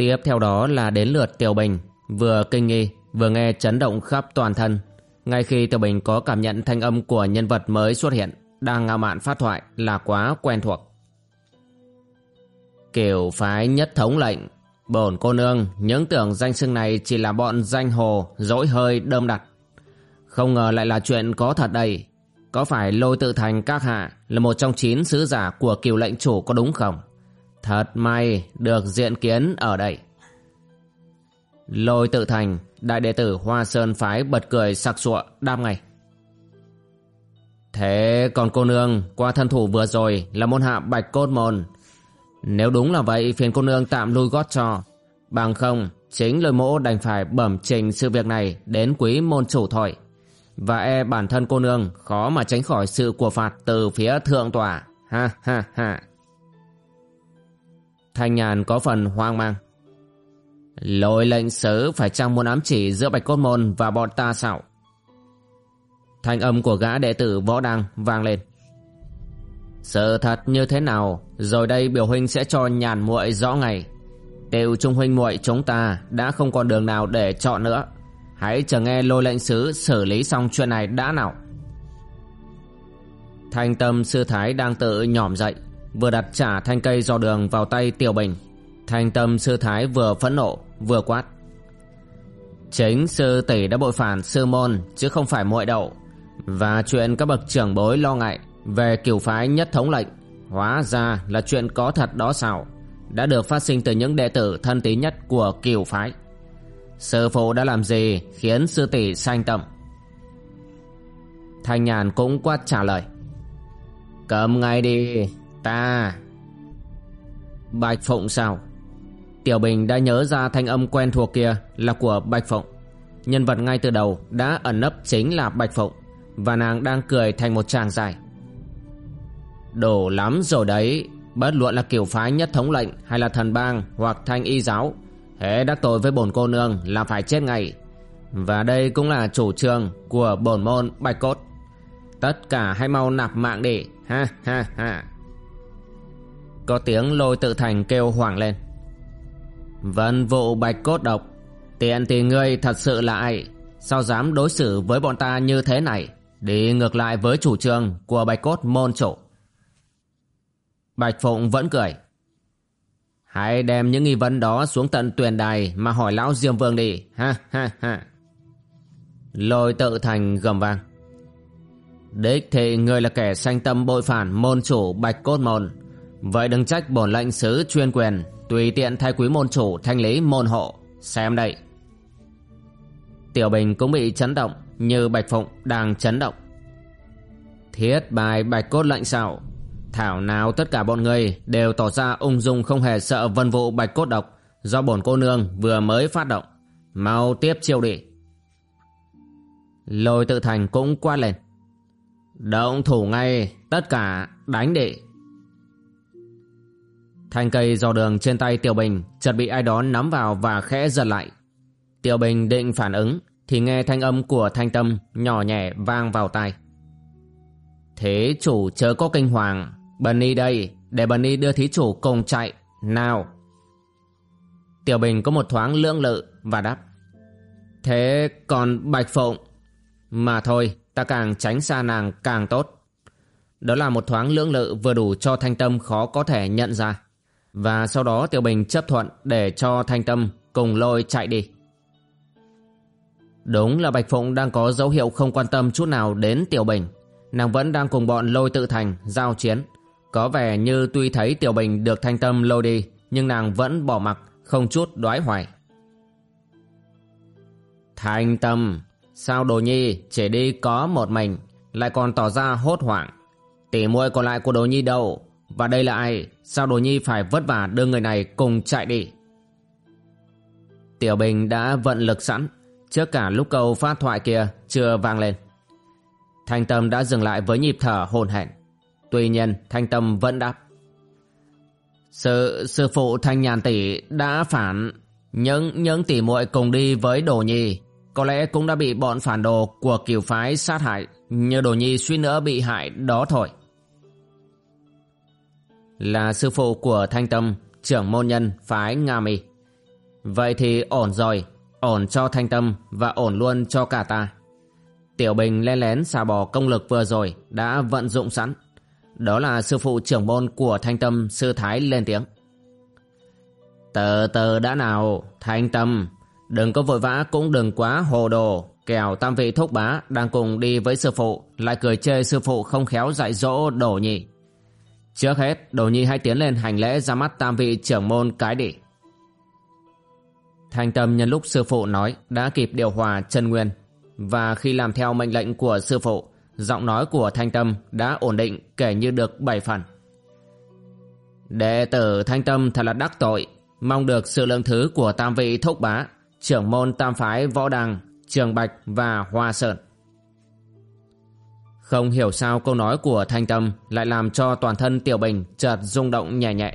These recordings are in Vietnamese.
Tiếp theo đó là đến lượt Tiểu Bình, vừa kinh nghi, vừa nghe chấn động khắp toàn thân. Ngay khi Tiểu Bình có cảm nhận thanh âm của nhân vật mới xuất hiện, đang ngạo mạn phát thoại là quá quen thuộc. Kiểu phái nhất thống lệnh, bổn cô nương những tưởng danh xưng này chỉ là bọn danh hồ dỗi hơi đơm đặt. Không ngờ lại là chuyện có thật đây. Có phải lôi tự thành các hạ là một trong chín sứ giả của kiều lệnh chủ có đúng không? Thật may được diện kiến ở đây. Lôi tự thành, đại đệ tử Hoa Sơn Phái bật cười sặc sụa đáp ngay. Thế còn cô nương qua thân thủ vừa rồi là môn hạ bạch cốt môn. Nếu đúng là vậy phiền cô nương tạm lui gót cho. Bằng không, chính lôi mỗ đành phải bẩm trình sự việc này đến quý môn chủ thôi. Và e bản thân cô nương khó mà tránh khỏi sự của phạt từ phía thượng tòa. Ha ha ha. Thanh nhàn có phần hoang mang. Lôi lệnh sứ phải chăng muốn ám chỉ giữa Bạch Cốt Môn và bọn ta sao? Thanh âm của gã đệ tử võ đăng vang lên. Sự thật như thế nào, rồi đây biểu huynh sẽ cho nhàn muội rõ ngày. Tiêu trung huynh muội chúng ta đã không còn đường nào để chọn nữa. Hãy chờ nghe lôi lệnh sứ xử lý xong chuyện này đã nào. Thanh tâm sư thái đang tự nhỏm dậy, vừa đặt trả thanh cây do đường vào tay Tiểu Bình. Thanh tâm sư thái vừa phẫn nộ, vừa quát. Chính sư tỷ đã bội phản sư môn chứ không phải muội đậu. Và chuyện các bậc trưởng bối lo ngại về kiểu phái nhất thống lệnh hóa ra là chuyện có thật đó sao đã được phát sinh từ những đệ tử thân tín nhất của kiểu phái sư phụ đã làm gì khiến sư tỷ sanh tâm thanh nhàn cũng quát trả lời cầm ngay đi Ta. Bạch Phụng sao? Tiểu Bình đã nhớ ra thanh âm quen thuộc kia Là của Bạch Phụng. Nhân vật ngay từ đầu đã ẩn nấp chính là Bạch Phụng, Và nàng đang cười thành một tràng dài đồ lắm rồi đấy, Bất luận là kiểu phái nhất thống lệnh Hay là thần bang hoặc thanh y giáo, Hễ đắc tội với bổn cô nương là phải chết ngay. Và đây cũng là chủ trương của bổn môn Bạch Cốt. Tất cả hãy mau nạp mạng đi, Ha ha ha có tiếng lôi tự thành kêu hoảng lên. Vân vụ bạch cốt độc, Tiện thì ngươi thật sự là ai? Sao dám đối xử với bọn ta như thế này? Đi ngược lại với chủ trương Của bạch cốt môn chủ. Bạch Phụng vẫn cười. Hãy đem những nghi vấn đó xuống tận tuyền đài Mà hỏi lão Diêm Vương đi. Ha ha ha. Lôi tự thành gầm vang. Đích thị ngươi là kẻ sanh tâm bội phản môn chủ bạch cốt môn. Vậy đừng trách bổn lệnh sứ chuyên quyền Tùy tiện thay quý môn chủ thanh lý môn hộ. Xem đây. Tiểu Bình cũng bị chấn động Như Bạch Phụng đang chấn động. Thiết bài bạch cốt lệnh sao? Thảo nào tất cả bọn người Đều tỏ ra ung dung không hề sợ vân vụ bạch cốt độc Do bổn cô nương vừa mới phát động. Mau tiếp chiêu đi. Lôi tự thành cũng qua lên. Động thủ ngay, Tất cả đánh đi. Thanh cây dò đường trên tay Tiểu Bình chợt bị ai đó nắm vào và khẽ giật lại. Tiểu Bình định phản ứng thì nghe thanh âm của thanh tâm nhỏ nhẹ vang vào tai. Thế chủ chớ có kinh hoàng, Bần đây, để Bần đưa thí chủ cùng chạy, nào. Tiểu Bình có một thoáng lưỡng lự và đáp. Thế còn Bạch Phụng? Mà thôi, ta càng tránh xa nàng càng tốt. Đó là một thoáng lưỡng lự vừa đủ cho thanh tâm khó có thể nhận ra. Và sau đó Tiểu Bình chấp thuận để cho Thanh Tâm cùng lôi chạy đi. Đúng là Bạch Phụng đang có dấu hiệu không quan tâm chút nào đến Tiểu Bình. Nàng vẫn đang cùng bọn lôi tự thành, giao chiến. Có vẻ như tuy thấy Tiểu Bình được Thanh Tâm lôi đi, Nhưng nàng vẫn bỏ mặc Không chút đoái hoài thanh tâm Sao đồ nhi chỉ đi có một mình Lại còn tỏ ra hốt hoảng Tỷ muội còn lại của đồ nhi đâu và đây là ai? Sao đồ nhi phải vất vả đưa người này cùng chạy đi? Tiểu Bình đã vận lực sẵn. Trước cả lúc câu phát thoại kia chưa vang lên. Thanh Tâm đã dừng lại với nhịp thở hồn hển. Tuy nhiên Thanh Tâm vẫn đáp. Sư, sư phụ Thanh Nhàn tỷ đã phản. Những những tỷ muội cùng đi với Đồ Nhi Có lẽ cũng đã bị bọn phản đồ của kiều phái sát hại. Như Đồ Nhi suy nữa bị hại đó thôi. Là sư phụ của Thanh Tâm Trưởng môn nhân phái Nga Mi Vậy thì ổn rồi Ổn cho Thanh Tâm và ổn luôn cho cả ta Tiểu Bình len lén xà bỏ công lực vừa rồi đã vận dụng sẵn. Đó là sư phụ trưởng môn của Thanh Tâm Sư Thái lên tiếng. Từ từ đã nào, Thanh Tâm, đừng có vội vã cũng đừng quá hồ đồ. Kẻo tam vị thúc bá đang cùng đi với sư phụ lại cười chê sư phụ không khéo dạy dỗ đổ nhị. Trước hết, đồ nhi hãy tiến lên hành lễ ra mắt tam vị trưởng môn cái đỉ. Thanh tâm nhân lúc sư phụ nói đã kịp điều hòa chân nguyên và khi làm theo mệnh lệnh của sư phụ, giọng nói của Thanh Tâm đã ổn định kể như được bảy phần. Đệ tử Thanh Tâm thật là đắc tội, mong được sự lượng thứ của tam vị thúc bá, trưởng môn tam phái Võ đằng, Trường Bạch và Hoa Sơn. Không hiểu sao câu nói của Thanh Tâm lại làm cho toàn thân Tiểu Bình chợt rung động nhẹ nhẹ.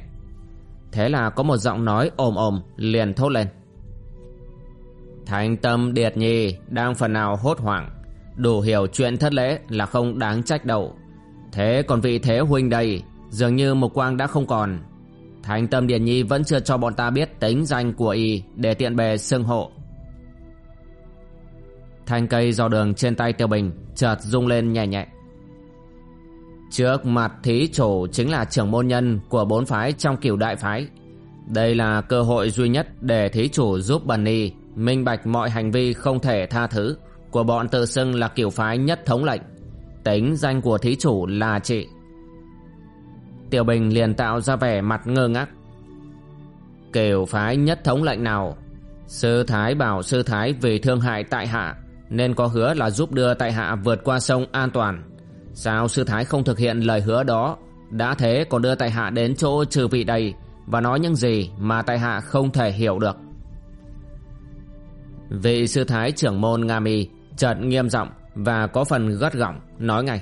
Thế là có một giọng nói ồm ồm liền thốt lên. thanh tâm điệt nhi đang phần nào hốt hoảng, Đủ hiểu chuyện thất lễ là không đáng trách đâu Thế còn vị thế huynh đây, Dường như một quang đã không còn thanh tâm điệt nhi vẫn chưa cho bọn ta biết tính danh của y Để tiện bề xưng hộ Thanh cây dò đường trên tay tiêu bình Chợt rung lên nhẹ nhẹ. Trước mặt thí chủ chính là trưởng môn nhân của bốn phái trong cửu đại phái. Đây là cơ hội duy nhất để thí chủ giúp Bần Ni minh bạch mọi hành vi không thể tha thứ của bọn tự xưng là kiểu phái nhất thống lệnh. Tính danh của thí chủ là chị. Tiểu bình liền tạo ra vẻ mặt ngơ ngác. Kiểu phái nhất thống lệnh nào? Sư thái bảo sư thái vì thương hại tại hạ nên có hứa là giúp đưa tại hạ vượt qua sông an toàn sao sư thái không thực hiện lời hứa đó đã thế còn đưa tại hạ đến chỗ trừ vị đây và nói những gì mà tại hạ không thể hiểu được Vị sư thái trưởng môn Nga Mi chợt nghiêm giọng và có phần gắt gỏng nói ngay.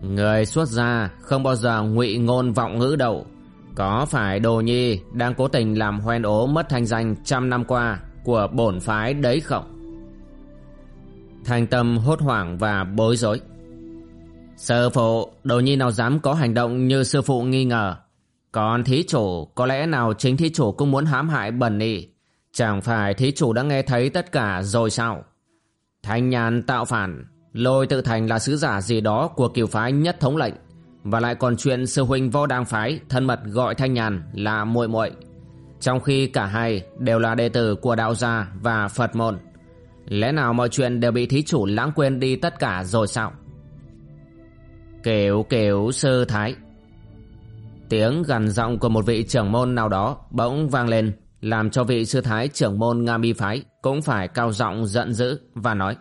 Người xuất gia không bao giờ ngụy ngôn vọng ngữ đâu. Có phải Đồ Nhi đang cố tình làm hoen ố mất thanh danh trăm năm qua của bổn phái đấy không? Thanh tâm hốt hoảng và bối rối. Sư phụ, Đồ Nhi nào dám có hành động như sư phụ nghi ngờ. Còn thí chủ, có lẽ nào chính thí chủ cũng muốn hãm hại bẩn nị Chẳng phải thí chủ đã nghe thấy tất cả rồi sao? Thanh nhàn tạo phản, lôi tự thành là sứ giả gì đó của kiều phái nhất thống lệnh. Và lại còn chuyện sư huynh võ đang phái thân mật gọi thanh nhàn là muội muội Trong khi cả hai đều là đệ tử của đạo gia và Phật môn. Lẽ nào mọi chuyện đều bị thí chủ lãng quên đi tất cả rồi sao? Kiểu kiểu sư thái Tiếng gần giọng của một vị trưởng môn nào đó bỗng vang lên làm cho vị sư thái trưởng môn Nga Mi Phái cũng phải cao giọng giận dữ và nói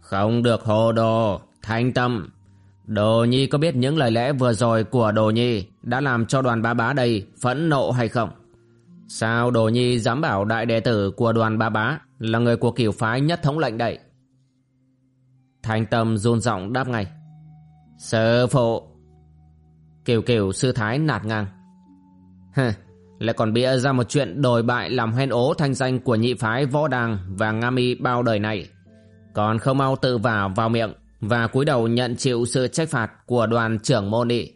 Không được hồ đồ, thanh tâm. Đồ Nhi có biết những lời lẽ vừa rồi của Đồ Nhi đã làm cho đoàn bá bá đây phẫn nộ hay không? Sao Đồ Nhi dám bảo đại đệ tử của đoàn bá bá là người của kiểu phái nhất thống lệnh đậy? Thanh tâm run giọng đáp ngay. Sư phụ. Kiều kiều sư thái nạt ngang. Hừ, lại còn bịa ra một chuyện đồi bại làm hoen ố thanh danh của nhị phái võ đàng và nga mi bao đời này còn không mau tự vào vào miệng và cúi đầu nhận chịu sự trách phạt của đoàn trưởng môn ị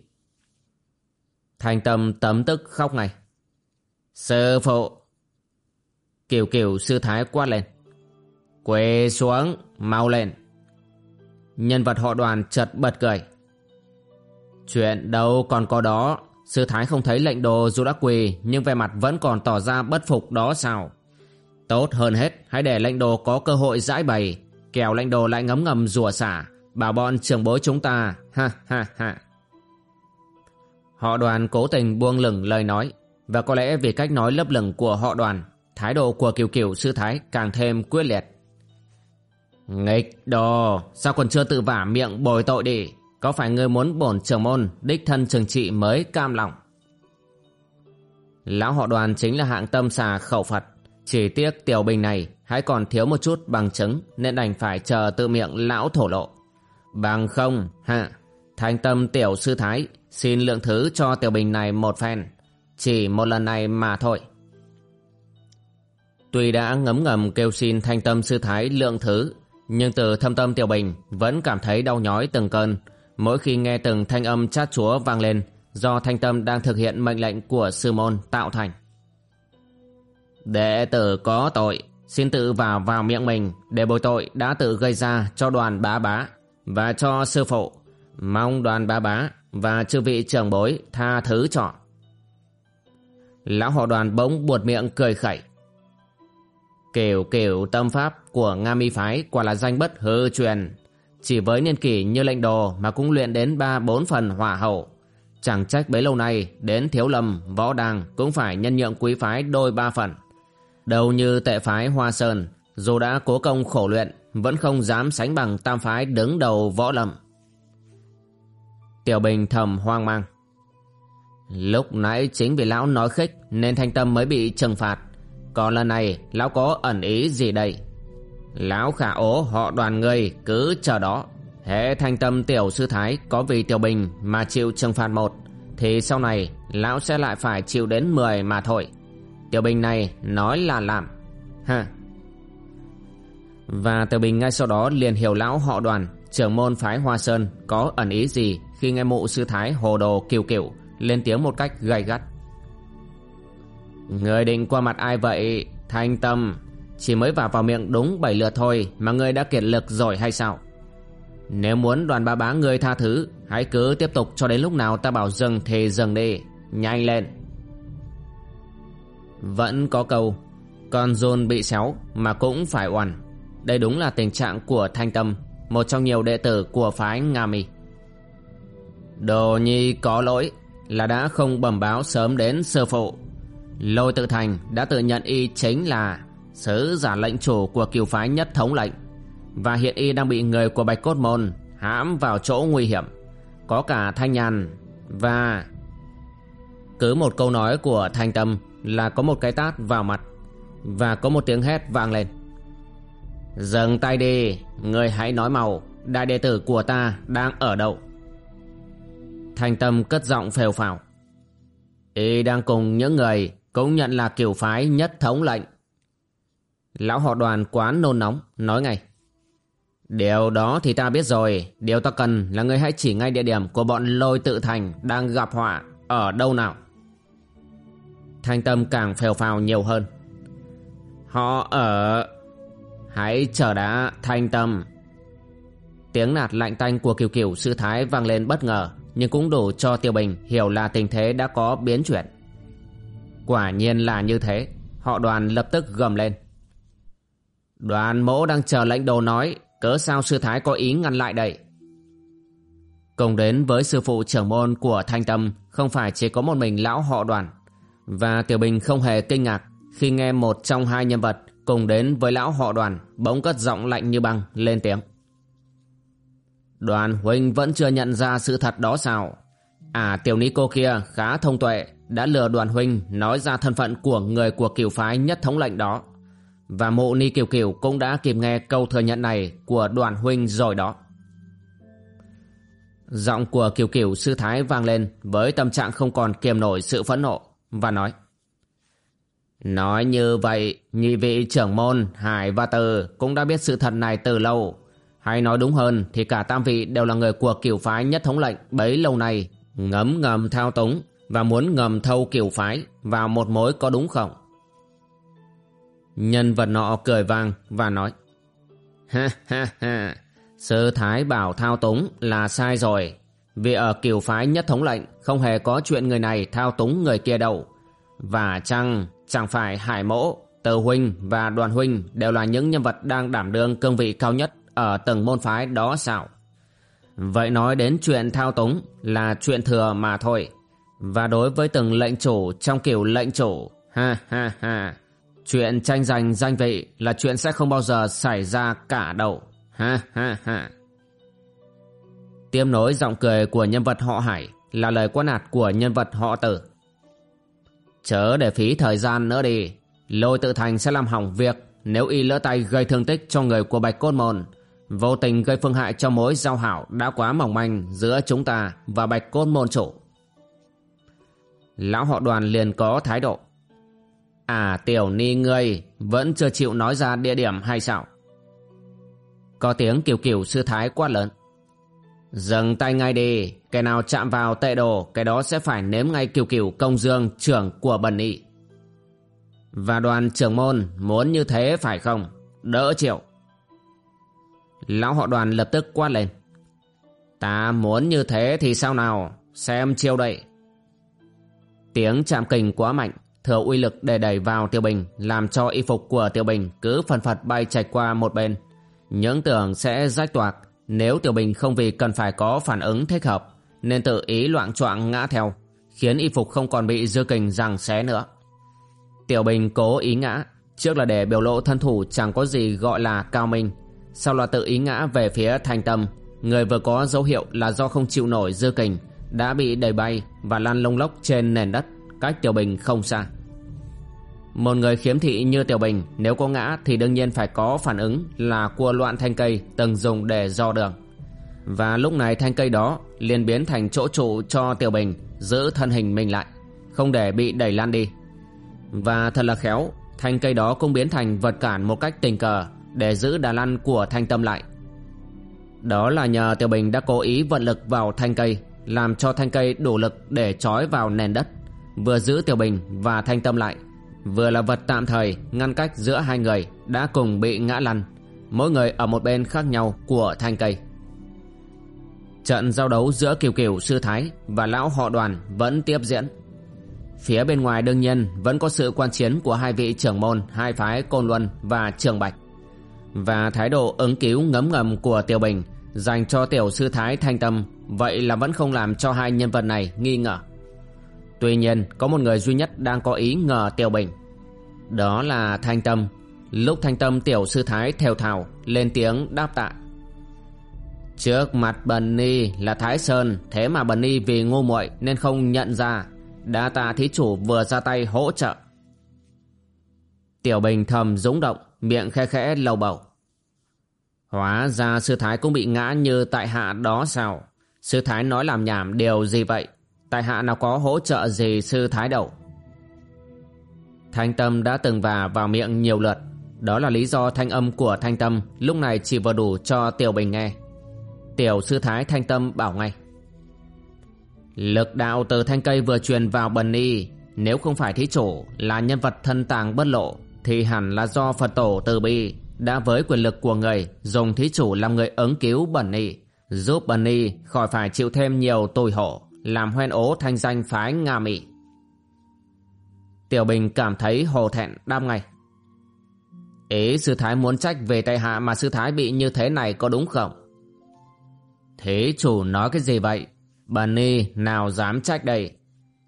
thanh tâm tấm tức khóc ngay sư phụ kiều kiều sư thái quát lên quê xuống mau lên nhân vật họ đoàn chợt bật cười chuyện đâu còn có đó Sư Thái không thấy lệnh đồ dù đã quỳ nhưng về mặt vẫn còn tỏ ra bất phục đó sao? Tốt hơn hết, hãy để lệnh đồ có cơ hội giải bày, kẻo lệnh đồ lại ngấm ngầm rủa xả, bảo bọn trường bối chúng ta, ha ha ha. Họ đoàn cố tình buông lửng lời nói Và có lẽ vì cách nói lấp lửng của họ đoàn Thái độ của kiều kiều sư thái càng thêm quyết liệt. Nghịch đồ, Sao còn chưa tự vả miệng bồi tội đi? Có phải ngươi muốn bổn trưởng môn, Đích thân trừng trị mới cam lòng? Lão họ đoàn chính là hạng tâm xà khẩu Phật. Chỉ tiếc tiểu bình này, Hãy còn thiếu một chút bằng chứng, Nên đành phải chờ tự miệng lão thổ lộ. Bằng không, hạ, Thanh tâm tiểu sư thái, Xin lượng thứ cho tiểu bình này một phen. Chỉ một lần này mà thôi. Tuy đã ngấm ngầm kêu xin thanh tâm sư thái lượng thứ, Nhưng từ thâm tâm tiểu bình Vẫn cảm thấy đau nhói từng cơn. Mỗi khi nghe từng thanh âm chát chúa vang lên, Do thanh tâm đang thực hiện mệnh lệnh của sư môn tạo thành. Đệ tử có tội, Xin tự vào vào miệng mình Để bồi tội đã tự gây ra cho đoàn bá bá Và cho sư phụ. Mong đoàn bá bá Và chư vị trưởng bối tha thứ cho. Lão họ đoàn bỗng buột miệng cười khẩy. Kiểu kiểu tâm pháp của Nga mi phái quả là danh bất hư truyền. Chỉ với niên kỷ như lệnh đồ mà cũng luyện đến ba, bốn phần hỏa hậu. Chẳng trách bấy lâu nay đến thiếu lâm, võ đàng cũng phải nhân nhượng quý phái đôi ba phần. Đầu như tệ phái Hoa Sơn, dù đã cố công khổ luyện, vẫn không dám sánh bằng tam phái đứng đầu võ lâm. Tiểu Bình thầm hoang mang. Lúc nãy chính vì lão nói khích nên thanh tâm mới bị trừng phạt còn lần này, lão có ẩn ý gì đây? Lão khả ố, họ đoàn người cứ chờ đó. Hễ thanh tâm tiểu sư thái có vì tiểu bình mà chịu trừng phạt một, Thì sau này lão sẽ lại phải chịu đến 10 mà thôi. Tiểu bình này nói là làm. Ha Và tiểu bình ngay sau đó liền hiểu lão họ đoàn, Trưởng môn phái Hoa Sơn có ẩn ý gì Khi nghe mụ sư thái hồ đồ kiều kiểu Lên tiếng một cách gay gắt. Người định qua mặt ai vậy? Thanh tâm, Chỉ mới vào vào miệng đúng bảy lượt thôi Mà ngươi đã kiệt lực rồi hay sao? Nếu muốn đoàn ba bá ngươi tha thứ, Hãy cứ tiếp tục cho đến lúc nào ta bảo dừng thì dừng đi. Nhanh lên. Vẫn có câu, Con rôn bị xéo mà cũng phải oằn. Đây đúng là tình trạng của Thanh Tâm, Một trong nhiều đệ tử của phái Nga Mi. Đồ nhi có lỗi Là đã không bẩm báo sớm đến sơ phụ. Lôi tự thành đã tự nhận y chính là sứ giả lệnh chủ của kiều phái nhất thống lệnh, và hiện y đang bị người của bạch cốt môn hãm vào chỗ nguy hiểm. Có cả thanh nhàn và cứ một câu nói của thanh tâm là có một cái tát vào mặt và có một tiếng hét vang lên. Dừng tay đi, người hãy nói màu đại đệ tử của ta đang ở đâu? Thanh tâm cất giọng phèo phào. Y đang cùng những người cũng nhận là kiểu phái nhất thống lệnh. Lão họ đoàn quán nôn nóng, nói ngay. Điều đó thì ta biết rồi, điều ta cần là người hãy chỉ ngay địa điểm của bọn lôi tự thành đang gặp họa ở đâu nào. Thanh tâm càng phèo phào nhiều hơn. Họ ở... Hãy chờ đã, thanh tâm. Tiếng nạt lạnh tanh của kiều kiều sư thái vang lên bất ngờ, nhưng cũng đủ cho Tiêu Bình hiểu là tình thế đã có biến chuyển. Quả nhiên là như thế. Họ đoàn lập tức gầm lên. Đoàn mỗ đang chờ lệnh đồ nói, Cớ sao sư thái có ý ngăn lại đây? Cùng đến với sư phụ trưởng môn của Thanh Tâm, Không phải chỉ có một mình lão họ đoàn. Và Tiểu Bình không hề kinh ngạc Khi nghe một trong hai nhân vật Cùng đến với lão họ đoàn Bỗng cất giọng lạnh như băng, lên tiếng. Đoàn huynh vẫn chưa nhận ra sự thật đó sao? À tiểu ni cô kia khá thông tuệ đã lừa đoàn huynh nói ra thân phận của người của kiều phái nhất thống lệnh đó. Và mộ ni kiều kiều cũng đã kịp nghe câu thừa nhận này của đoàn huynh rồi đó. Giọng của kiều kiều sư thái vang lên với tâm trạng không còn kiềm nổi sự phẫn nộ và nói Nói như vậy, nhị vị trưởng môn Hải và Từ cũng đã biết sự thật này từ lâu. Hay nói đúng hơn thì cả tam vị đều là người của kiều phái nhất thống lệnh bấy lâu nay ngấm ngầm thao túng và muốn ngầm thâu kiều phái vào một mối có đúng không? Nhân vật nọ cười vang và nói Ha ha ha, sư thái bảo thao túng là sai rồi. Vì ở kiều phái nhất thống lệnh không hề có chuyện người này thao túng người kia đâu. Và chăng chẳng phải Hải Mỗ, tờ Huynh và Đoàn Huynh đều là những nhân vật đang đảm đương cương vị cao nhất ở từng môn phái đó sao? Vậy nói đến chuyện thao túng là chuyện thừa mà thôi. Và đối với từng lệnh chủ trong kiểu lệnh chủ, ha ha ha, chuyện tranh giành danh vị là chuyện sẽ không bao giờ xảy ra cả đâu, ha ha ha. tiêm nối giọng cười của nhân vật họ Hải là lời quan nạt của nhân vật họ Tử. Chớ để phí thời gian nữa đi, lôi tự thành sẽ làm hỏng việc nếu y lỡ tay gây thương tích cho người của Bạch Cốt Môn vô tình gây phương hại cho mối giao hảo đã quá mỏng manh giữa chúng ta và Bạch Cốt Môn chủ. Lão họ đoàn liền có thái độ. À tiểu ni ngươi vẫn chưa chịu nói ra địa điểm hay sao? Có tiếng kiều kiều sư thái quát lớn. Dừng tay ngay đi, cái nào chạm vào tệ đồ, cái đó sẽ phải nếm ngay kiều kiều công dương trưởng của bần nghị. Và đoàn trưởng môn muốn như thế phải không? Đỡ chịu. Lão họ đoàn lập tức quát lên. Ta muốn như thế thì sao nào? Xem chiêu đậy. Tiếng chạm kình quá mạnh, thừa uy lực để đẩy vào Tiêu Bình, làm cho y phục của Tiêu Bình cứ phần phật bay chạch qua một bên. Những tưởng sẽ rách toạc, nếu Tiêu Bình không vì cần phải có phản ứng thích hợp, nên tự ý loạn choạng ngã theo, khiến y phục không còn bị dư kình rằng xé nữa. Tiểu Bình cố ý ngã, trước là để biểu lộ thân thủ chẳng có gì gọi là cao minh, sau là tự ý ngã về phía thanh tâm, người vừa có dấu hiệu là do không chịu nổi dư kình, đã bị đẩy bay và lăn lông lốc trên nền đất, cách Tiểu Bình không xa. Một người khiếm thị như Tiểu Bình nếu có ngã thì đương nhiên phải có phản ứng là cua loạn thanh cây từng dùng để do đường. Và lúc này thanh cây đó liền biến thành chỗ trụ cho Tiểu Bình giữ thân hình mình lại, không để bị đẩy lan đi. Và thật là khéo, thanh cây đó cũng biến thành vật cản một cách tình cờ để giữ đà lăn của thanh tâm lại. Đó là nhờ Tiểu Bình đã cố ý vận lực vào thanh cây, làm cho thanh cây đủ lực để trói vào nền đất, vừa giữ Tiểu Bình và thanh tâm lại, vừa là vật tạm thời ngăn cách giữa hai người đã cùng bị ngã lăn, mỗi người ở một bên khác nhau của thanh cây. Trận giao đấu giữa Kiều Kiều Sư Thái và lão họ đoàn vẫn tiếp diễn. Phía bên ngoài đương nhiên vẫn có sự quan chiến của hai vị trưởng môn hai phái Côn Luân và Trường Bạch. Và thái độ ứng cứu ngấm ngầm của Tiểu Bình, dành cho tiểu sư Thái Thanh Tâm, vậy là vẫn không làm cho hai nhân vật này nghi ngờ. Tuy nhiên, có một người duy nhất đang có ý ngờ Tiểu Bình. Đó là Thanh Tâm. Lúc Thanh Tâm tiểu sư Thái theo thảo, lên tiếng đáp tạ. Trước mặt Bần Ni là Thái Sơn, Thế mà Bần Ni vì ngu muội nên không nhận ra Đa tạ thí chủ vừa ra tay hỗ trợ Tiểu Bình thầm dũng động, Miệng khe khẽ lầu bầu Hóa ra sư thái cũng bị ngã như tại hạ đó sao? Sư thái nói làm nhảm điều gì vậy? Tại hạ nào có hỗ trợ gì sư thái đâu. Thanh tâm đã từng và vào miệng nhiều lượt. Đó là lý do thanh âm của thanh tâm Lúc này chỉ vừa đủ cho Tiểu Bình nghe. Tiểu sư thái thanh tâm bảo ngay. Lực đạo từ thanh cây vừa truyền vào bần ni Nếu không phải thí chủ là nhân vật thân tàng bất lộ, Thì hẳn là do Phật tổ từ bi. Đã với quyền lực của người, Dùng thí chủ làm người ứng cứu bẩn ni Giúp bẩn ni khỏi phải chịu thêm nhiều tồi hổ, Làm hoen ố thanh danh phái Nga Mỹ Tiểu Bình cảm thấy hồ thẹn đam ngay Ý sư thái muốn trách về tại hạ mà sư thái bị như thế này có đúng không? Thế chủ nói cái gì vậy? Bà Ni nào dám trách đây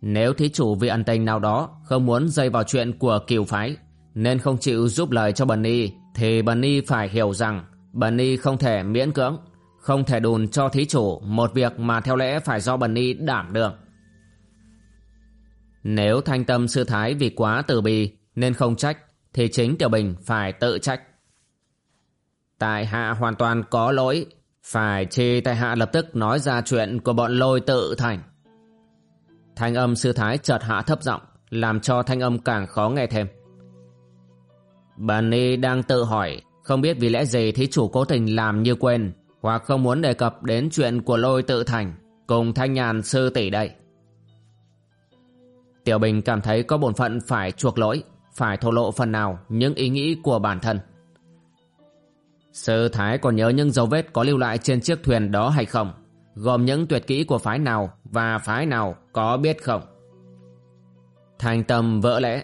Nếu thí chủ vì ân tình nào đó Không muốn dây vào chuyện của kiều phái, Nên không chịu giúp lời cho bà Ni thì bần y phải hiểu rằng bần y không thể miễn cưỡng Không thể đùn cho thí chủ Một việc mà theo lẽ phải do bần y đảm được. Nếu thanh tâm sư thái vì quá từ bi Nên không trách Thì chính Tiểu Bình phải tự trách Tại hạ hoàn toàn có lỗi phải chi tại hạ lập tức nói ra chuyện của bọn lôi tự thành. Thanh âm sư thái chợt hạ thấp giọng, làm cho thanh âm càng khó nghe thêm. Bà Ni đang tự hỏi, không biết vì lẽ gì thí chủ cố tình làm như quên, hoặc không muốn đề cập đến chuyện của lôi tự thành, cùng thanh nhàn sư tỷ đây. Tiểu Bình cảm thấy có bổn phận phải chuộc lỗi, phải thổ lộ phần nào những ý nghĩ của bản thân. Sư Thái còn nhớ những dấu vết có lưu lại trên chiếc thuyền đó hay không? Gồm những tuyệt kỹ của phái nào và phái nào có biết không? Thành tâm vỡ lẽ.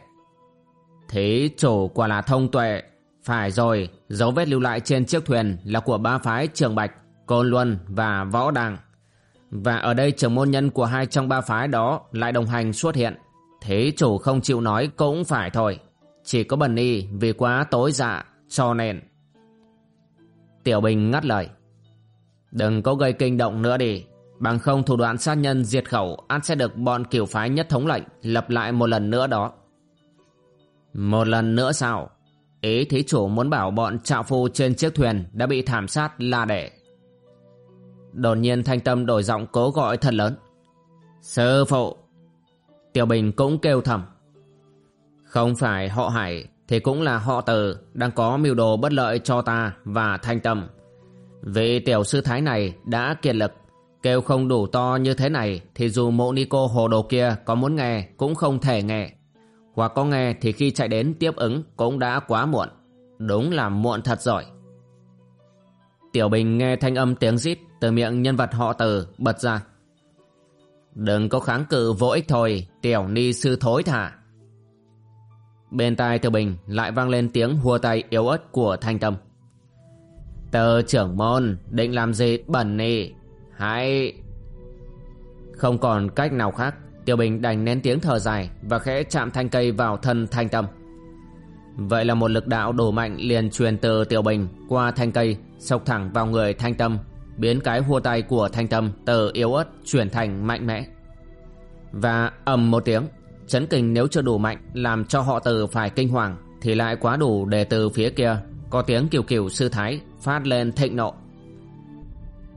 Thế chủ quả là thông tuệ. Phải rồi, dấu vết lưu lại trên chiếc thuyền là của ba phái Trường Bạch, Côn Luân và Võ Đàng. Và ở đây trưởng môn nhân của hai trong ba phái đó lại đồng hành xuất hiện. Thế chủ không chịu nói cũng phải thôi. Chỉ có bần y vì quá tối dạ cho nên. Tiểu Bình ngắt lời. Đừng có gây kinh động nữa đi. Bằng không thủ đoạn sát nhân diệt khẩu an sẽ được bọn kiểu phái nhất thống lệnh lập lại một lần nữa đó. Một lần nữa sao? Ý thí chủ muốn bảo bọn trạo phu trên chiếc thuyền đã bị thảm sát là để. Đột nhiên thanh tâm đổi giọng cố gọi thật lớn. Sư phụ! Tiểu Bình cũng kêu thầm. Không phải họ hải, thì cũng là họ từ đang có mưu đồ bất lợi cho ta và thanh tâm. Vì tiểu sư thái này đã kiệt lực, Kêu không đủ to như thế này thì dù mộ ni cô hồ đồ kia có muốn nghe cũng không thể nghe. Hoặc có nghe thì khi chạy đến tiếp ứng cũng đã quá muộn. Đúng là muộn thật giỏi. Tiểu Bình nghe thanh âm tiếng rít từ miệng nhân vật họ từ bật ra. Đừng có kháng cự vô ích thôi, tiểu ni sư thối thả. Bên tai Tiểu Bình lại vang lên tiếng hùa tay yếu ớt của thanh tâm. Tờ trưởng môn định làm gì bẩn nì Hãy... Không còn cách nào khác Tiểu Bình đành nén tiếng thở dài Và khẽ chạm thanh cây vào thân thanh tâm. Vậy là một lực đạo đủ mạnh liền truyền từ Tiểu Bình qua thanh cây Sộc thẳng vào người thanh tâm, Biến cái hua tay của thanh tâm từ yếu ớt chuyển thành mạnh mẽ. Và ầm một tiếng, Chấn kinh nếu chưa đủ mạnh Làm cho họ từ phải kinh hoàng Thì lại quá đủ để từ phía kia Có tiếng kiều kiều sư thái Phát lên thịnh nộ.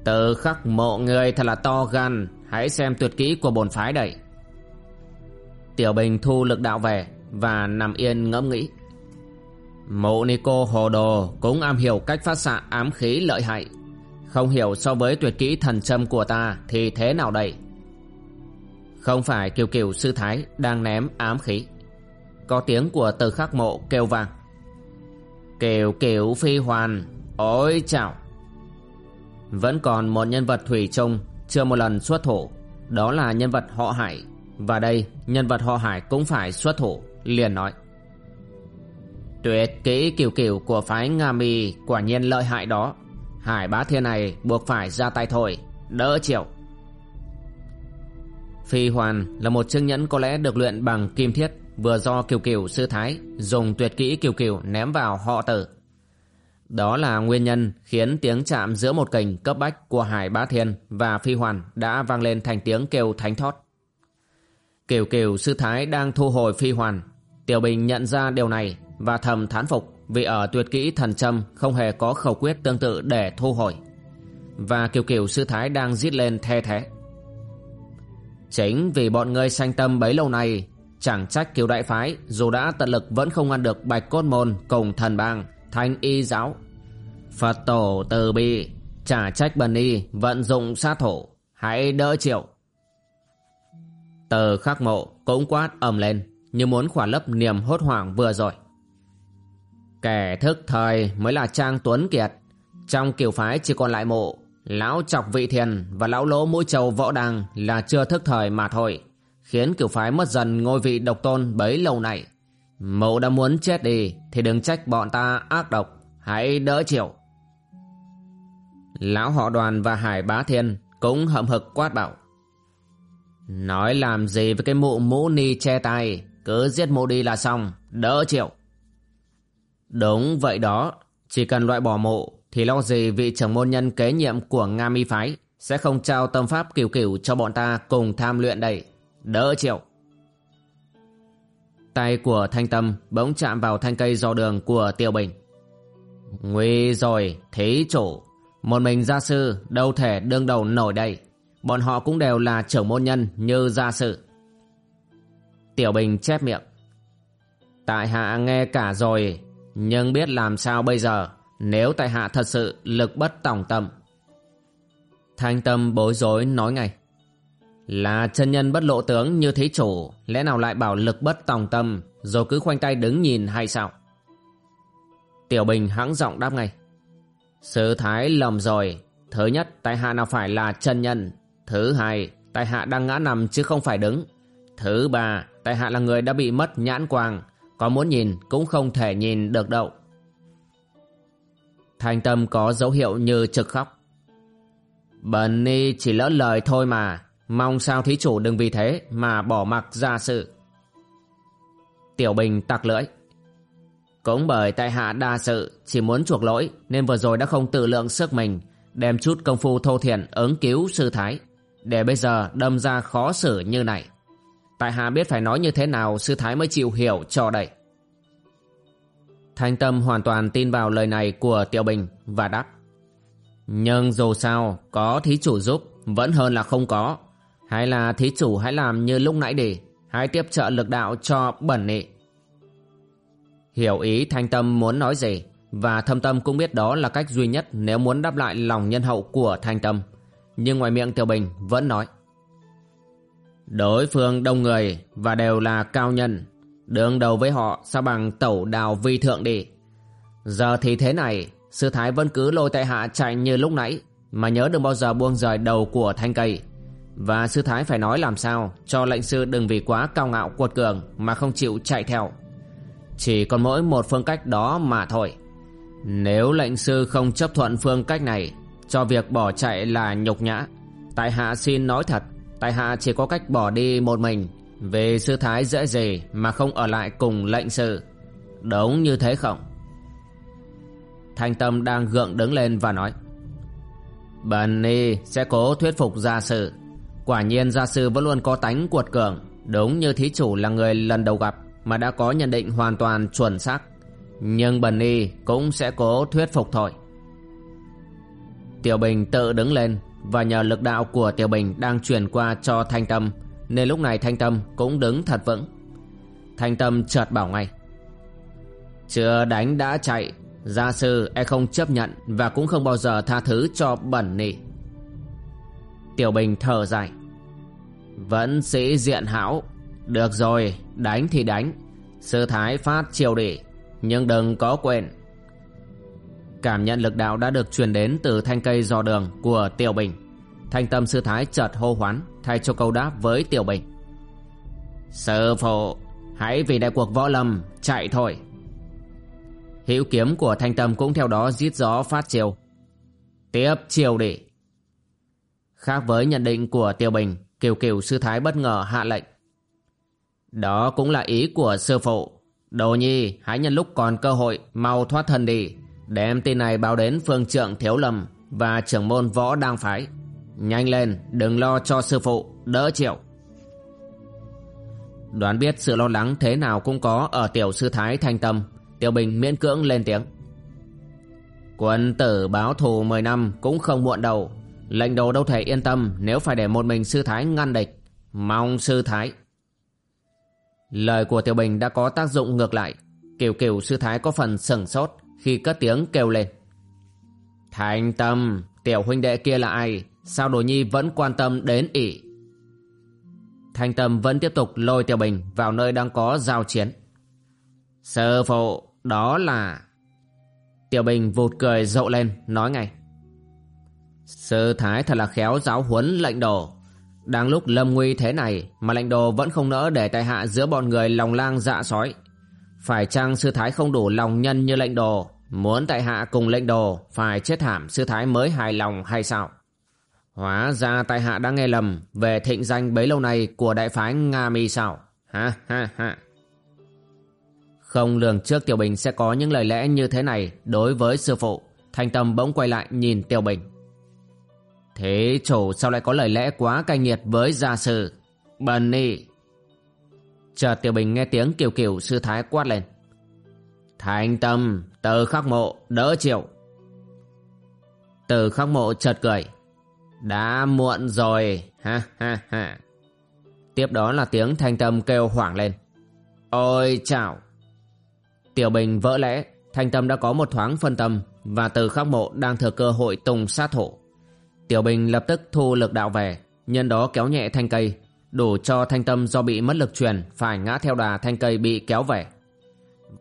Từ khắc mộ người thật là to gan, Hãy xem tuyệt kỹ của bổn phái đây. Tiểu Bình thu lực đạo về Và nằm yên ngẫm nghĩ. Mộ ni cô hồ đồ Cũng am hiểu cách phát xạ ám khí lợi hại. Không hiểu so với tuyệt kỹ thần châm của ta Thì thế nào đây? Không phải kiều kiều sư thái Đang ném ám khí. Có tiếng của từ khắc mộ kêu vang. Kiều kiều phi hoàn, Ôi chào. Vẫn còn một nhân vật thủy chung chưa một lần xuất thủ. Đó là nhân vật họ Hải và đây, nhân vật họ Hải cũng phải xuất thủ, Liền nói. Tuyệt kỹ kiều kiều của phái Nga Mi Quả nhiên lợi hại đó. Hải bá thiên này buộc phải ra tay thôi, Đỡ chịu. Phi Hoàn là một chứng nhẫn có lẽ được luyện bằng kim thiết, Vừa do kiều kiều sư thái Dùng tuyệt kỹ kiều kiều ném vào họ tử. Đó là nguyên nhân khiến tiếng chạm giữa một kình cấp bách của Hải Bá Thiên và Phi Hoàn đã vang lên thành tiếng kêu thánh thót. Kiều Kiều sư thái đang thu hồi Phi Hoàn. Tiểu Bình nhận ra điều này và thầm thán phục vì ở tuyệt kỹ thần châm không hề có khẩu quyết tương tự để thu hồi. Và Kiều Kiều sư thái đang giết lên the thế. Chính vì bọn ngươi sanh tâm bấy lâu nay, chẳng trách Kiều Đại Phái dù đã tận lực vẫn không ngăn được Bạch Cốt Môn cùng thần bang thanh y giáo phật tổ từ bi trả trách bần y vận dụng sát thủ hãy đỡ chịu tờ khắc mộ cũng quát ầm lên, như muốn khỏa lấp niềm hốt hoảng vừa rồi. Kẻ thức thời mới là trang tuấn kiệt. Trong kiều phái chỉ còn lại mộ, lão chọc vị thiền và lão lỗ mũi trầu võ đằng là chưa thức thời mà thôi, khiến kiều phái mất dần ngôi vị độc tôn bấy lâu này. Mộ đã muốn chết đi Thì đừng trách bọn ta ác độc, Hãy đỡ chịu. Lão họ đoàn và Hải Bá Thiên Cũng hậm hực quát bảo Nói làm gì với cái mụ mũ ni che tay Cứ giết mụ đi là xong Đỡ chịu Đúng vậy đó Chỉ cần loại bỏ mụ Thì lo gì vị trưởng môn nhân kế nhiệm của Nga Mi Phái Sẽ không trao tâm pháp kiểu kiểu cho bọn ta cùng tham luyện đây Đỡ chịu Tay của thanh tâm bỗng chạm vào thanh cây do đường của tiêu bình. Nguy rồi, thế chủ. Một mình gia sư đâu thể đương đầu nổi đây. Bọn họ cũng đều là trưởng môn nhân như gia sự. Tiểu Bình chép miệng. Tại hạ nghe cả rồi, nhưng biết làm sao bây giờ nếu tại hạ thật sự lực bất tòng tâm. Thanh tâm bối rối nói ngay. Là chân nhân bất lộ tướng như thế chủ Lẽ nào lại bảo lực bất tòng tâm Rồi cứ khoanh tay đứng nhìn hay sao Tiểu Bình hãng giọng đáp ngay Sư Thái lầm rồi Thứ nhất tại hạ nào phải là chân nhân Thứ hai, tại hạ đang ngã nằm chứ không phải đứng. Thứ ba, tại hạ là người đã bị mất nhãn quang, Có muốn nhìn cũng không thể nhìn được đâu. Thanh tâm có dấu hiệu như trực khóc. Bần ni chỉ lỡ lời thôi mà, Mong sao thí chủ đừng vì thế Mà bỏ mặc ra sự. Tiểu Bình tặc lưỡi. Cũng bởi tại hạ đa sự, Chỉ muốn chuộc lỗi, Nên vừa rồi đã không tự lượng sức mình, Đem chút công phu thô thiện ứng cứu sư thái. Để bây giờ đâm ra khó xử như này. Tại hạ biết phải nói như thế nào, Sư thái mới chịu hiểu cho đây. Thanh tâm hoàn toàn tin vào lời này của Tiêu Bình Và đáp. Nhưng dù sao, Có thí chủ giúp, Vẫn hơn là không có. Hay là thí chủ hãy làm như lúc nãy đi, Hãy tiếp trợ lực đạo cho bẩn nị. Hiểu ý thanh tâm muốn nói gì, Và thâm tâm cũng biết đó là cách duy nhất Nếu muốn đáp lại lòng nhân hậu của thanh tâm. Nhưng ngoài miệng Tiểu Bình vẫn nói, Đối phương đông người Và đều là cao nhân Đường đầu với họ sao bằng tẩu đào vi thượng đi. Giờ thì thế này, Sư Thái vẫn cứ lôi tại hạ chạy như lúc nãy, Mà nhớ đừng bao giờ buông rời đầu của thanh cây. Và sư Thái phải nói làm sao Cho lệnh sư đừng vì quá cao ngạo cuột cường Mà không chịu chạy theo. Chỉ còn mỗi một phương cách đó mà thôi. Nếu lệnh sư không chấp thuận phương cách này cho việc bỏ chạy là nhục nhã. Tại hạ xin nói thật, Tại hạ chỉ có cách bỏ đi một mình về sư thái dễ gì Mà không ở lại cùng lệnh sư Đúng như thế không? Thanh tâm đang gượng đứng lên và nói, Bần ni sẽ cố thuyết phục gia sư. Quả nhiên gia sư vẫn luôn có tánh cuột cường, Đúng như thí chủ là người lần đầu gặp Mà đã có nhận định hoàn toàn chuẩn xác. Nhưng bần ni cũng sẽ cố thuyết phục thôi. Tiểu Bình tự đứng lên Và nhờ lực đạo của Tiểu Bình đang truyền qua cho Thanh Tâm Nên lúc này Thanh Tâm cũng đứng thật vững. Thanh Tâm chợt bảo ngay Chưa đánh đã chạy Gia sư e không chấp nhận Và cũng không bao giờ tha thứ cho bẩn nị. Tiểu Bình thở dài Vẫn sĩ diện hảo Được rồi Đánh thì đánh Sư thái phát chiều đỉ, Nhưng đừng có quên Cảm nhận lực đạo đã được truyền đến từ thanh cây dò đường của Tiểu Bình. Thanh tâm sư thái chợt hô hoán, Thay cho câu đáp với Tiểu Bình. Sư phụ, Hãy vì đại cuộc võ lâm Chạy thôi. Hữu kiếm của thanh tâm cũng theo đó giết gió phát chiều. Tiếp chiều đi. Khác với nhận định của Tiêu Bình, Kiều Kiều sư thái bất ngờ hạ lệnh. Đó cũng là ý của sư phụ. Đồ nhi, hãy nhân lúc còn cơ hội, Mau thoát thân đi. Đem tin này báo đến phương trượng Thiếu Lâm Và trưởng môn võ đang phái. Nhanh lên, đừng lo cho sư phụ, Đỡ chịu Đoán biết sự lo lắng thế nào cũng có Ở tiểu sư thái thanh tâm. Tiểu Bình miễn cưỡng lên tiếng. Quân tử báo thù 10 năm cũng không muộn đâu. Lệnh đồ đâu thể yên tâm Nếu phải để một mình sư thái ngăn địch. Mong sư thái. Lời của Tiểu Bình đã có tác dụng ngược lại. Kiểu kiểu sư thái có phần sừng sốt. Khi cất tiếng kêu lên Thành tâm Tiểu huynh đệ kia là ai Sao đồ nhi vẫn quan tâm đến ỷ Thanh tâm vẫn tiếp tục lôi Tiểu Bình Vào nơi đang có giao chiến Sư phụ đó là... Tiểu Bình vụt cười rộ lên, nói ngay. Sư Thái thật là khéo giáo huấn lệnh đồ. Đang lúc lâm nguy thế này mà lệnh đồ vẫn không nỡ để tai hạ giữa bọn người lòng lang dạ sói. Phải chăng sư Thái không đủ lòng nhân như lệnh đồ, muốn tại hạ cùng lệnh đồ phải chết thảm sư Thái mới hài lòng hay sao? Hóa ra tại hạ đã nghe lầm về thịnh danh bấy lâu nay của đại phái Nga Mi sao? Ha ha ha. Không lường trước Tiểu Bình sẽ có những lời lẽ như thế này đối với sư phụ. Thanh Tâm bỗng quay lại nhìn Tiểu Bình. Thế chủ sao lại có lời lẽ quá cay nghiệt với gia sư? Bần nị chờ Tiểu Bình nghe tiếng kiều kiều sư thái quát lên. Thanh Tâm, từ khắc mộ, đỡ chịu. Từ khắc mộ chợt cười. Đã muộn rồi, ha ha ha. Tiếp đó là tiếng thanh tâm kêu hoảng lên. Ôi chào! Tiểu Bình vỡ lẽ, thanh tâm đã có một thoáng phân tâm và từ khắc mộ đang thừa cơ hội tung sát thủ. Tiểu Bình lập tức thu lực đạo về, nhân đó kéo nhẹ thanh cây, đủ cho thanh tâm do bị mất lực truyền phải ngã theo đà thanh cây bị kéo về.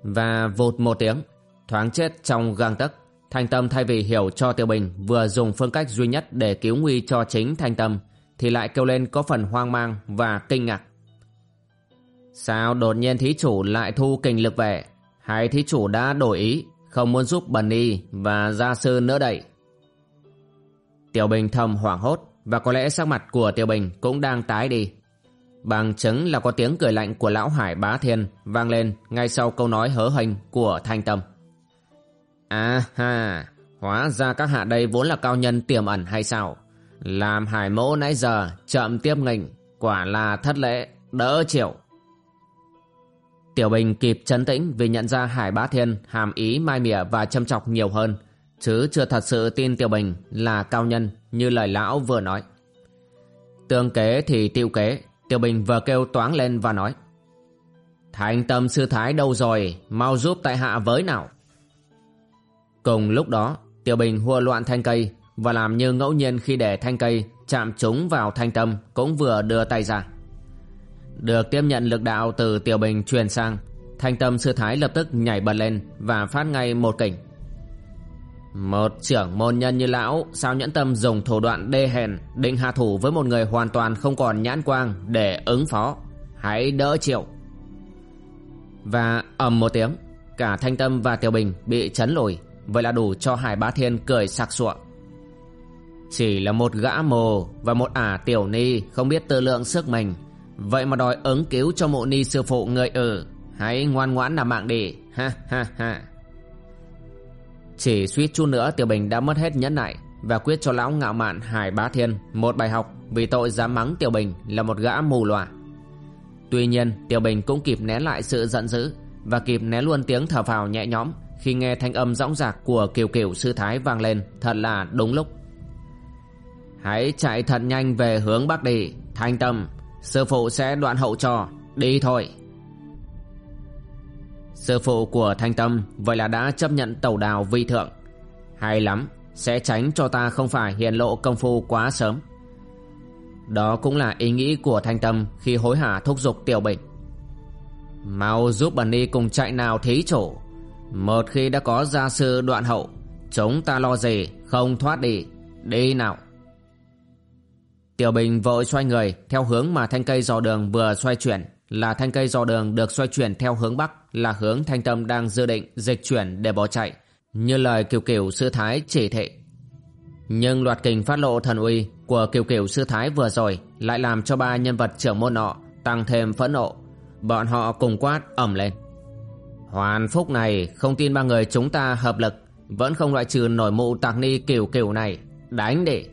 Và vụt một tiếng, thoáng chết trong gang tấc, thanh tâm thay vì hiểu cho tiêu Bình vừa dùng phương cách duy nhất để cứu nguy cho chính thanh tâm, thì lại kêu lên có phần hoang mang và kinh ngạc. Sao đột nhiên thí chủ lại thu kình lực về Hai thí chủ đã đổi ý Không muốn giúp Bần Y và gia sư nữa đậy Tiểu Bình thầm hoảng hốt và có lẽ sắc mặt của Tiểu Bình cũng đang tái đi. Bằng chứng là có tiếng cười lạnh của lão Hải Bá Thiên vang lên ngay sau câu nói hớ hình của Thanh Tâm. À ha, hóa ra các hạ đây vốn là cao nhân tiềm ẩn hay sao? Làm hải mẫu nãy giờ chậm tiếp nghịch, quả là thất lễ, đỡ chịu. Tiểu Bình kịp chấn tĩnh vì nhận ra Hải Bá Thiên hàm ý mai mỉa và châm chọc nhiều hơn, chứ chưa thật sự tin Tiểu Bình là cao nhân như lời lão vừa nói. Tương kế thì tiêu kế, Tiểu Bình vừa kêu toáng lên và nói Thành tâm sư thái đâu rồi, mau giúp tại hạ với nào. Cùng lúc đó, Tiểu Bình hùa loạn thanh cây và làm như ngẫu nhiên khi để thanh cây chạm trúng vào thanh tâm cũng vừa đưa tay ra. Được tiếp nhận lực đạo từ Tiểu Bình truyền sang, thanh tâm sư thái lập tức nhảy bật lên và phát ngay một kỉnh một trưởng môn nhân như lão sao nhẫn tâm dùng thủ đoạn đê hèn định hạ thủ với một người hoàn toàn không còn nhãn quang để ứng phó. Hãy đỡ chịu. Và ầm một tiếng, cả Thanh Tâm và Tiểu Bình bị chấn lùi, vậy là đủ cho Hải Bá Thiên cười sặc sụa. Chỉ là một gã mồ và một ả tiểu ni không biết tự lượng sức mình, vậy mà đòi ứng cứu cho mộ ni sư phụ người ở, hãy ngoan ngoãn nằm mạng đi, ha ha ha. Chỉ suýt chút nữa Tiểu Bình đã mất hết nhẫn nại và quyết cho lão ngạo mạn Hải Bá Thiên một bài học vì tội dám mắng Tiểu Bình là một gã mù lòa. Tuy nhiên Tiểu Bình cũng kịp né lại sự giận dữ và kịp né luôn tiếng thở phào nhẹ nhõm khi nghe thanh âm rõng rạc của Kiều Kiều sư thái vang lên thật là đúng lúc. Hãy chạy thật nhanh về hướng Bắc đi, thanh tâm, sư phụ sẽ đoạn hậu cho, đi thôi. Sư phụ của Thanh Tâm vậy là đã chấp nhận tẩu đào vi thượng. Hay lắm, sẽ tránh cho ta không phải hiện lộ công phu quá sớm. Đó cũng là ý nghĩ của Thanh Tâm khi hối hả thúc giục Tiểu Bình. Mau giúp Bần Ni cùng chạy nào thí chủ. Một khi đã có gia sư đoạn hậu, chúng ta lo gì, không thoát đi. Đi nào. Tiểu Bình vội xoay người theo hướng mà thanh cây dò đường vừa xoay chuyển là thanh cây dò đường được xoay chuyển theo hướng Bắc là hướng thanh tâm đang dự định dịch chuyển để bỏ chạy như lời kiều kiều sư thái chỉ thị. Nhưng loạt kình phát lộ thần uy của kiều kiều sư thái vừa rồi lại làm cho ba nhân vật trưởng môn nọ tăng thêm phẫn nộ. Bọn họ cùng quát ẩm lên. Hoàn phúc này không tin ba người chúng ta hợp lực vẫn không loại trừ nổi mụ tạc ni kiều kiều này. Đánh đi!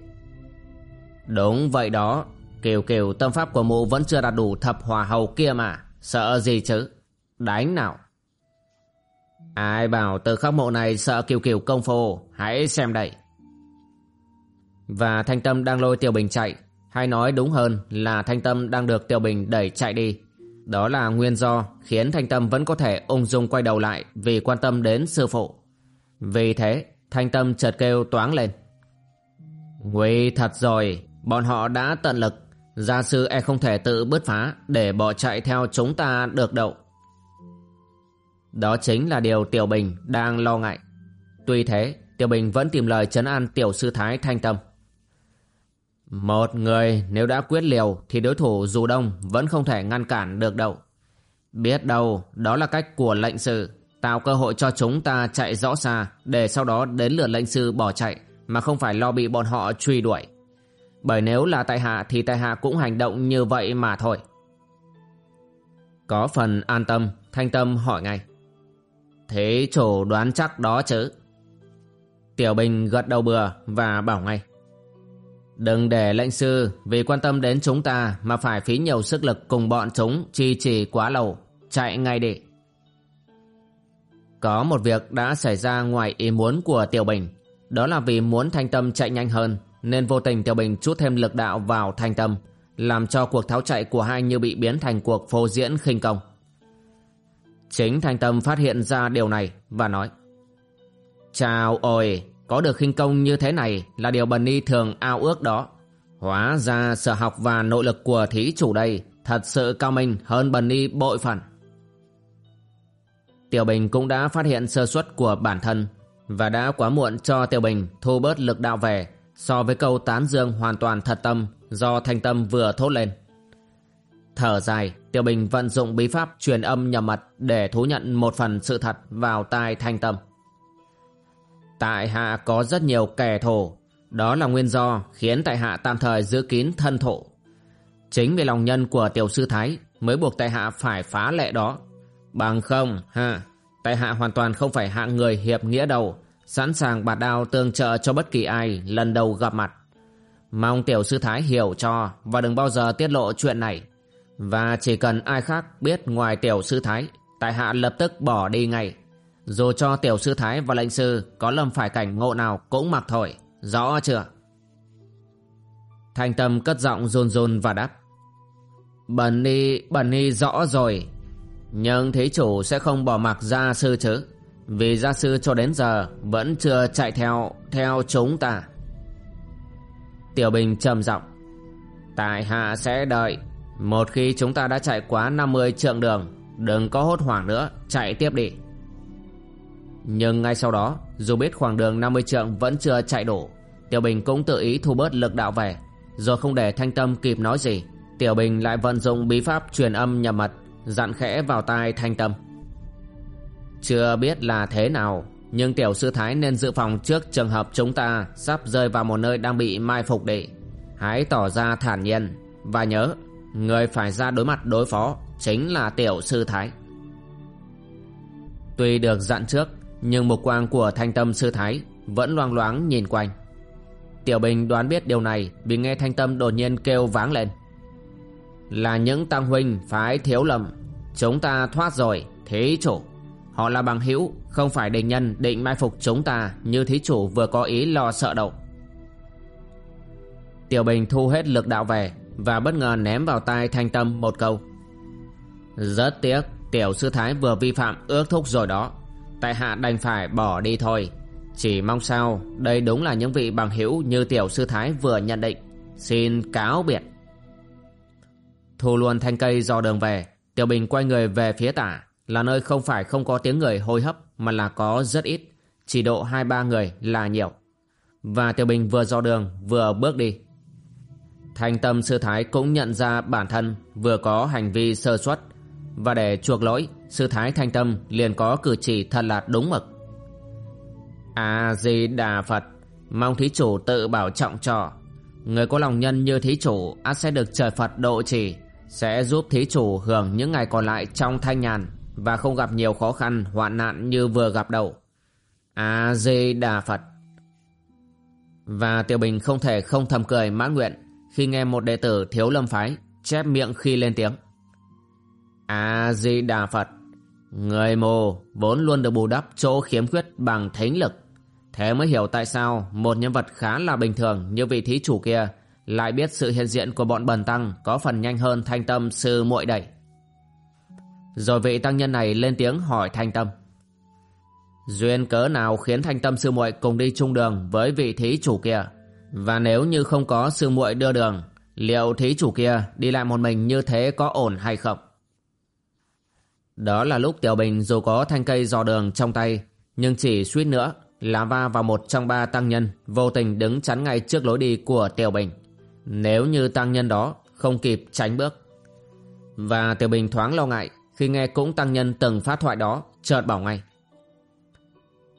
Đúng vậy đó, kiều kiều tâm pháp của mụ vẫn chưa đạt đủ thập hòa hầu kia mà, sợ gì chứ? Đánh nào! Ai bảo từ khắc mộ này sợ kiều kiều công phu, hãy xem đây. Và Thanh Tâm đang lôi Tiểu Bình chạy, hay nói đúng hơn là Thanh Tâm đang được Tiểu Bình đẩy chạy đi. Đó là nguyên do khiến Thanh Tâm vẫn có thể ung dung quay đầu lại vì quan tâm đến sư phụ. Vì thế, Thanh Tâm chợt kêu toáng lên. Nguy thật rồi, bọn họ đã tận lực, gia sư e không thể tự bứt phá để bỏ chạy theo chúng ta được đậu Đó chính là điều Tiểu Bình đang lo ngại. Tuy thế, Tiểu Bình vẫn tìm lời chấn an Tiểu Sư Thái thanh tâm. Một người nếu đã quyết liều thì đối thủ dù đông vẫn không thể ngăn cản được đâu. Biết đâu đó là cách của lệnh sư tạo cơ hội cho chúng ta chạy rõ xa để sau đó đến lượt lệnh sư bỏ chạy mà không phải lo bị bọn họ truy đuổi. Bởi nếu là tại hạ thì tại hạ cũng hành động như vậy mà thôi. Có phần an tâm, thanh tâm hỏi ngay. Thế chủ đoán chắc đó chứ? Tiểu Bình gật đầu bừa và bảo ngay. Đừng để lệnh sư vì quan tâm đến chúng ta mà phải phí nhiều sức lực cùng bọn chúng chi trì quá lâu. Chạy ngay đi. Có một việc đã xảy ra ngoài ý muốn của Tiểu Bình. Đó là vì muốn Thanh Tâm chạy nhanh hơn nên vô tình Tiểu Bình chút thêm lực đạo vào Thanh Tâm làm cho cuộc tháo chạy của hai như bị biến thành cuộc phô diễn khinh công. Chính Thanh Tâm phát hiện ra điều này và nói Chào ôi, có được khinh công như thế này là điều Bần Ni thường ao ước đó. Hóa ra sở học và nội lực của thí chủ đây thật sự cao minh hơn Bần Ni bội phần. Tiểu Bình cũng đã phát hiện sơ suất của bản thân và đã quá muộn cho Tiểu Bình thu bớt lực đạo về so với câu tán dương hoàn toàn thật tâm do thanh tâm vừa thốt lên. Thở dài, Tiểu Bình vận dụng bí pháp truyền âm nhầm mật để thú nhận một phần sự thật vào tai thanh tâm. Tại hạ có rất nhiều kẻ thù, Đó là nguyên do khiến tại hạ tạm thời giữ kín thân thổ Chính vì lòng nhân của tiểu sư Thái mới buộc tại hạ phải phá lệ đó. Bằng không, ha, tại hạ hoàn toàn không phải hạng người hiệp nghĩa đâu, sẵn sàng bạt đao tương trợ cho bất kỳ ai lần đầu gặp mặt. Mong tiểu sư Thái hiểu cho và đừng bao giờ tiết lộ chuyện này. Và chỉ cần ai khác biết ngoài tiểu sư Thái, tại hạ lập tức bỏ đi ngay. Dù cho tiểu sư Thái và lệnh sư có lâm phải cảnh ngộ nào cũng mặc thổi, rõ chưa? Thanh tâm cất giọng run run và đáp. Bần ni, bần ni rõ rồi. Nhưng thế chủ sẽ không bỏ mặc gia sư chứ. Vì gia sư cho đến giờ vẫn chưa chạy theo, theo chúng ta. Tiểu Bình trầm giọng. Tại hạ sẽ đợi. Một khi chúng ta đã chạy quá 50 trượng đường Đừng có hốt hoảng nữa Chạy tiếp đi. Nhưng ngay sau đó Dù biết khoảng đường 50 trượng vẫn chưa chạy đủ Tiểu Bình cũng tự ý thu bớt lực đạo về Rồi không để thanh tâm kịp nói gì. Tiểu Bình lại vận dụng bí pháp truyền âm nhập mật Dặn khẽ vào tai thanh tâm. Chưa biết là thế nào, nhưng tiểu sư thái nên dự phòng trước trường hợp chúng ta sắp rơi vào một nơi đang bị mai phục đệ hãy tỏ ra thản nhiên. Và nhớ, người phải ra đối mặt đối phó chính là tiểu sư thái. Tuy được dặn trước, nhưng mục quang của thanh tâm sư thái vẫn loang loáng nhìn quanh. Tiểu bình đoán biết điều này vì nghe thanh tâm đột nhiên kêu váng lên. Là những tăng huynh phải thiếu lầm, chúng ta thoát rồi thế chủ. Họ là bằng hữu, Không phải địch nhân định mai phục chúng ta Như thí chủ vừa có ý lo sợ động. Tiểu Bình thu hết lực đạo về Và bất ngờ ném vào tai thanh tâm một câu. Rất tiếc, Tiểu sư thái vừa vi phạm ước thúc rồi đó. Tại hạ đành phải bỏ đi thôi. Chỉ mong sao, Đây đúng là những vị bằng hữu Như tiểu sư thái vừa nhận định. Xin cáo biệt. Thu luôn thanh cây dò đường về, Tiểu Bình quay người về phía tả là nơi không phải không có tiếng người hôi hấp mà là có rất ít, chỉ độ hai ba người là nhiều. Và Tiểu Bình vừa dò đường vừa bước đi. Thành tâm sư thái cũng nhận ra bản thân vừa có hành vi sơ suất và để chuộc lỗi, sư thái thanh tâm liền có cử chỉ thật là đúng mực. A-di-đà Phật, mong thí chủ tự bảo trọng cho. Người có lòng nhân như thí chủ ắt sẽ được trời Phật độ trì, sẽ giúp thí chủ hưởng những ngày còn lại trong thanh nhàn và không gặp nhiều khó khăn, hoạn nạn như vừa gặp đầu. A Di Đà Phật. Và Tiểu Bình không thể không thầm cười mãn nguyện khi nghe một đệ tử thiếu lâm phái chép miệng khi lên tiếng. A Di Đà Phật. Người mù vốn luôn được bù đắp chỗ khiếm khuyết bằng thính lực. Thế mới hiểu tại sao một nhân vật khá là bình thường như vị thí chủ kia lại biết sự hiện diện của bọn bần tăng có phần nhanh hơn thanh tâm sư muội đẩy. Rồi vị tăng nhân này lên tiếng hỏi Thanh Tâm. Duyên cớ nào khiến Thanh Tâm sư muội cùng đi chung đường với vị thí chủ kia? Và nếu như không có sư muội đưa đường, liệu thí chủ kia đi lại một mình như thế có ổn hay không? Đó là lúc Tiểu Bình dù có thanh cây dò đường trong tay, nhưng chỉ suýt nữa là va vào một trong ba tăng nhân vô tình đứng chắn ngay trước lối đi của Tiểu Bình. Nếu như tăng nhân đó không kịp tránh bước. Và Tiểu Bình thoáng lo ngại khi nghe cũng tăng nhân từng phát thoại đó, chợt bảo ngay.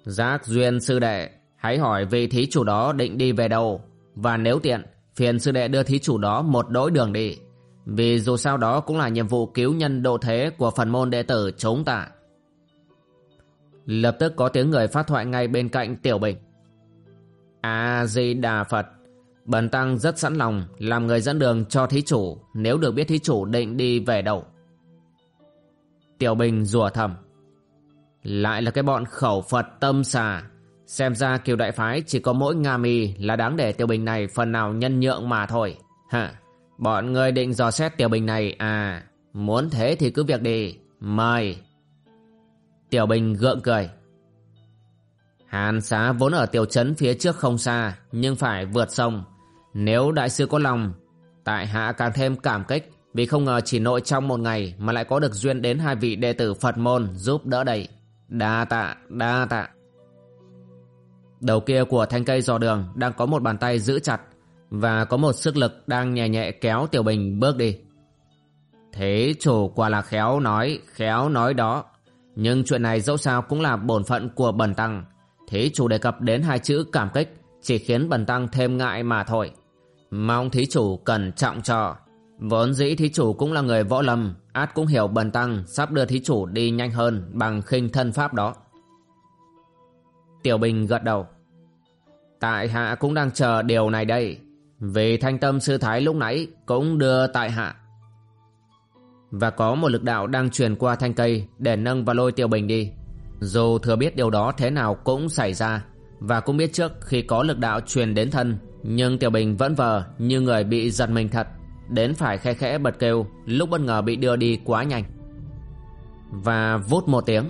Giác duyên sư đệ, hãy hỏi vị thí chủ đó định đi về đâu. Và nếu tiện, phiền sư đệ đưa thí chủ đó một đỗi đường đi. Vì dù sao đó cũng là nhiệm vụ cứu nhân độ thế của phần môn đệ tử chúng ta lập tức có tiếng người phát thoại ngay bên cạnh tiểu bình. A di đà phật, bần tăng rất sẵn lòng làm người dẫn đường cho thí chủ. Nếu được biết thí chủ định đi về đâu? Tiểu Bình rủa thầm. Lại là cái bọn khẩu Phật tâm xà. Xem ra kiều đại phái chỉ có mỗi Nga mi là đáng để Tiểu Bình này phần nào nhân nhượng mà thôi. Hả? Bọn người định dò xét Tiểu Bình này à? Muốn thế thì cứ việc đi. Mời. Tiểu Bình gượng cười. Hàn xá vốn ở tiểu trấn phía trước không xa, nhưng phải vượt sông. Nếu đại sư có lòng, tại hạ càng thêm cảm kích vì không ngờ chỉ nội trong một ngày mà lại có được duyên đến hai vị đệ tử Phật môn giúp đỡ đầy. Đa tạ, đa tạ. Đầu kia của thanh cây dò đường đang có một bàn tay giữ chặt và có một sức lực đang nhẹ nhẹ kéo Tiểu Bình bước đi. Thế chủ quả là khéo nói, khéo nói đó. Nhưng chuyện này dẫu sao cũng là bổn phận của bần tăng. Thế chủ đề cập đến hai chữ cảm kích Chỉ khiến bần tăng thêm ngại mà thôi Mong thí chủ cần trọng cho Vốn dĩ thí chủ cũng là người võ lâm, Át cũng hiểu bần tăng, Sắp đưa thí chủ đi nhanh hơn Bằng khinh thân pháp đó. Tiểu Bình gật đầu. Tại hạ cũng đang chờ điều này đây. Vì thanh tâm sư thái lúc nãy Cũng đưa tại hạ. Và có một lực đạo đang truyền qua thanh cây Để nâng và lôi Tiểu Bình đi. Dù thừa biết điều đó thế nào cũng xảy ra, Và cũng biết trước khi có lực đạo truyền đến thân, Nhưng Tiểu Bình vẫn vờ như người bị giật mình thật. Đến phải khe khẽ bật kêu, Lúc bất ngờ bị đưa đi quá nhanh. Và vút một tiếng,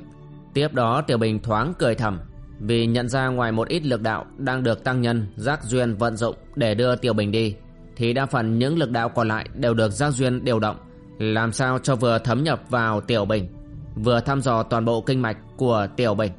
Tiếp đó Tiểu Bình thoáng cười thầm, Vì nhận ra ngoài một ít lực đạo Đang được tăng nhân Giác Duyên vận dụng Để đưa Tiểu Bình đi, Thì đa phần những lực đạo còn lại Đều được Giác Duyên điều động, Làm sao cho vừa thấm nhập vào Tiểu Bình, Vừa thăm dò toàn bộ kinh mạch của Tiểu Bình.